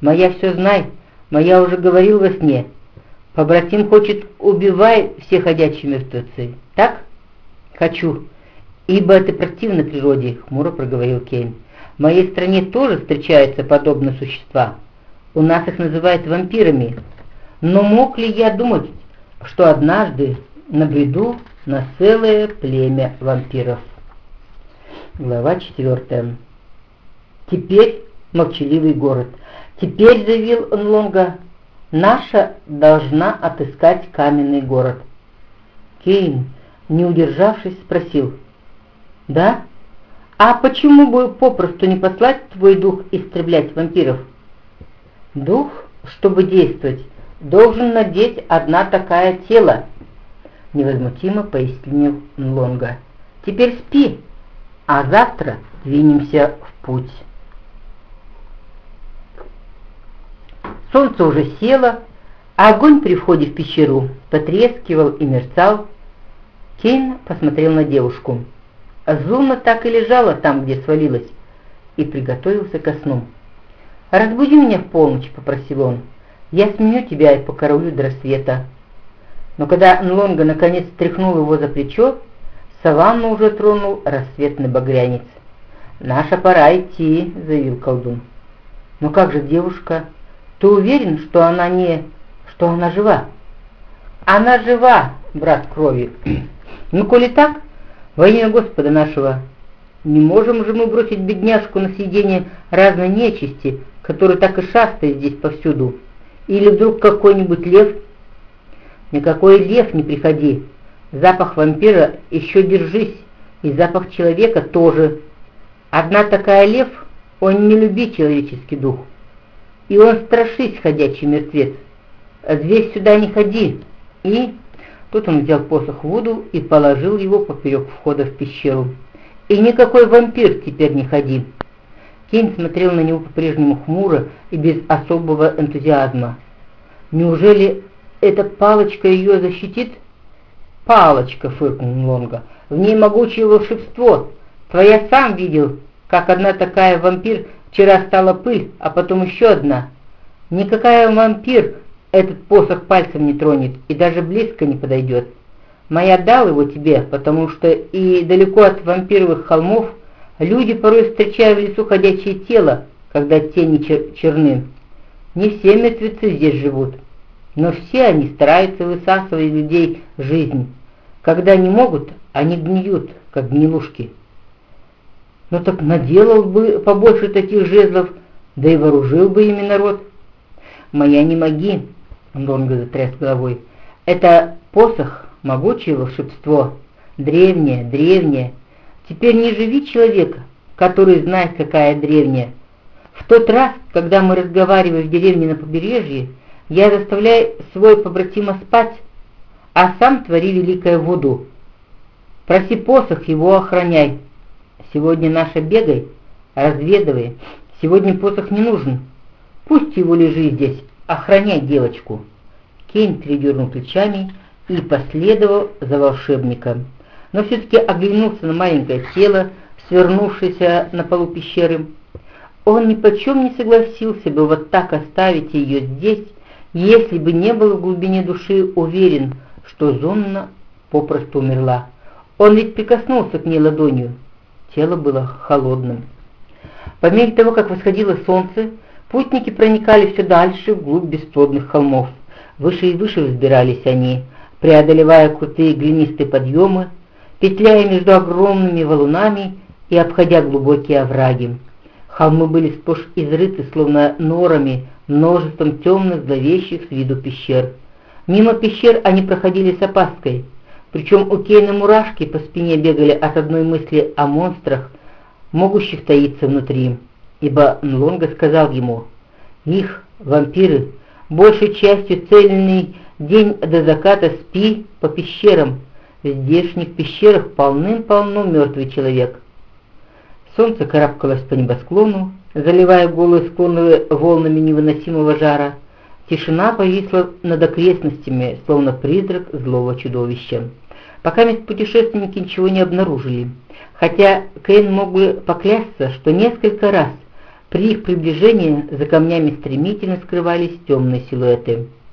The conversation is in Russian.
Моя все знай, моя уже говорил во сне. Побратим хочет убивай все ходячие мертвецы, так? Хочу, ибо это противно природе, хмуро проговорил Кейн. В моей стране тоже встречаются подобные существа. У нас их называют вампирами. Но мог ли я думать, что однажды набреду на целое племя вампиров? Глава 4. Теперь молчаливый город. Теперь, заявил Нлонга, наша должна отыскать каменный город. Кейн, не удержавшись, спросил. Да? А почему бы попросту не послать твой дух истреблять вампиров? Дух, чтобы действовать, должен надеть одна такая тело, невозмутимо пояснил Нлонга. Теперь спи, а завтра двинемся в путь. Солнце уже село, а огонь при входе в пещеру потрескивал и мерцал. Кейн посмотрел на девушку. Зуна так и лежала там, где свалилась, и приготовился ко сну. «Разбуди меня в полночь», — попросил он. «Я сменю тебя и покоролю до рассвета». Но когда Нлонга наконец стряхнул его за плечо, Саванну уже тронул рассветный багрянец. «Наша пора идти», — заявил колдун. «Но как же девушка? Ты уверен, что она не... что она жива?» «Она жива, брат крови. ну, коли так, во имя Господа нашего, не можем же мы бросить бедняжку на съедение разной нечисти, который так и шастает здесь повсюду. Или вдруг какой-нибудь лев? Никакой лев не приходи, Запах вампира еще держись, и запах человека тоже. Одна такая лев, он не любит человеческий дух. И он страшись, ходячий мертвец. Здесь сюда не ходи. И тут он взял посох Вуду и положил его поперек входа в пещеру. И никакой вампир теперь не ходи. Кейн смотрел на него по-прежнему хмуро и без особого энтузиазма. Неужели эта палочка ее защитит? «Палочка!» — фыркнул Лонга. «В ней могучее волшебство. Твоя сам видел, как одна такая вампир вчера стала пыль, а потом еще одна. Никакая вампир этот посох пальцем не тронет и даже близко не подойдет. Моя дал его тебе, потому что и далеко от вампировых холмов люди порой встречают в лесу ходячее тело, когда тени чер черны. Не все мертвецы здесь живут, но все они стараются высасывать людей жизнь. Когда не могут, они гниют, как гнилушки. Ну так наделал бы побольше таких жезлов, да и вооружил бы ими народ. Моя не моги, Донго затряс головой. Это посох, могучее волшебство, древнее, древнее. Теперь не живи человека, который знает, какая древняя. В тот раз, когда мы разговаривали в деревне на побережье, я заставляю свой побратима спать, а сам твори великое Вуду. Проси посох, его охраняй. Сегодня наша бегай, разведывай. Сегодня посох не нужен. Пусть его лежит здесь, охраняй девочку». Кейн передернул плечами и последовал за волшебником, но все-таки оглянулся на маленькое тело, свернувшееся на полу пещеры. Он ни почем не согласился бы вот так оставить ее здесь, если бы не был в глубине души уверен, что Зонна попросту умерла. Он ведь прикоснулся к ней ладонью. Тело было холодным. По мере того, как восходило солнце, путники проникали все дальше вглубь бесплодных холмов. Выше и выше взбирались они, преодолевая крутые глинистые подъемы, петляя между огромными валунами и обходя глубокие овраги. Холмы были сплошь изрыты, словно норами, множеством темных, зловещих с виду пещер. Мимо пещер они проходили с опаской, причем у Кейна мурашки по спине бегали от одной мысли о монстрах, могущих таиться внутри, ибо Нлонга сказал ему, «Их, вампиры, большей частью цельный день до заката спи по пещерам, в здешних пещерах полным-полно мертвый человек». Солнце карабкалось по небосклону, заливая голые склоны волнами невыносимого жара, Тишина повисла над окрестностями, словно призрак злого чудовища. Пока путешественники ничего не обнаружили, хотя Кейн мог бы поклясться, что несколько раз При их приближении за камнями стремительно скрывались темные силуэты.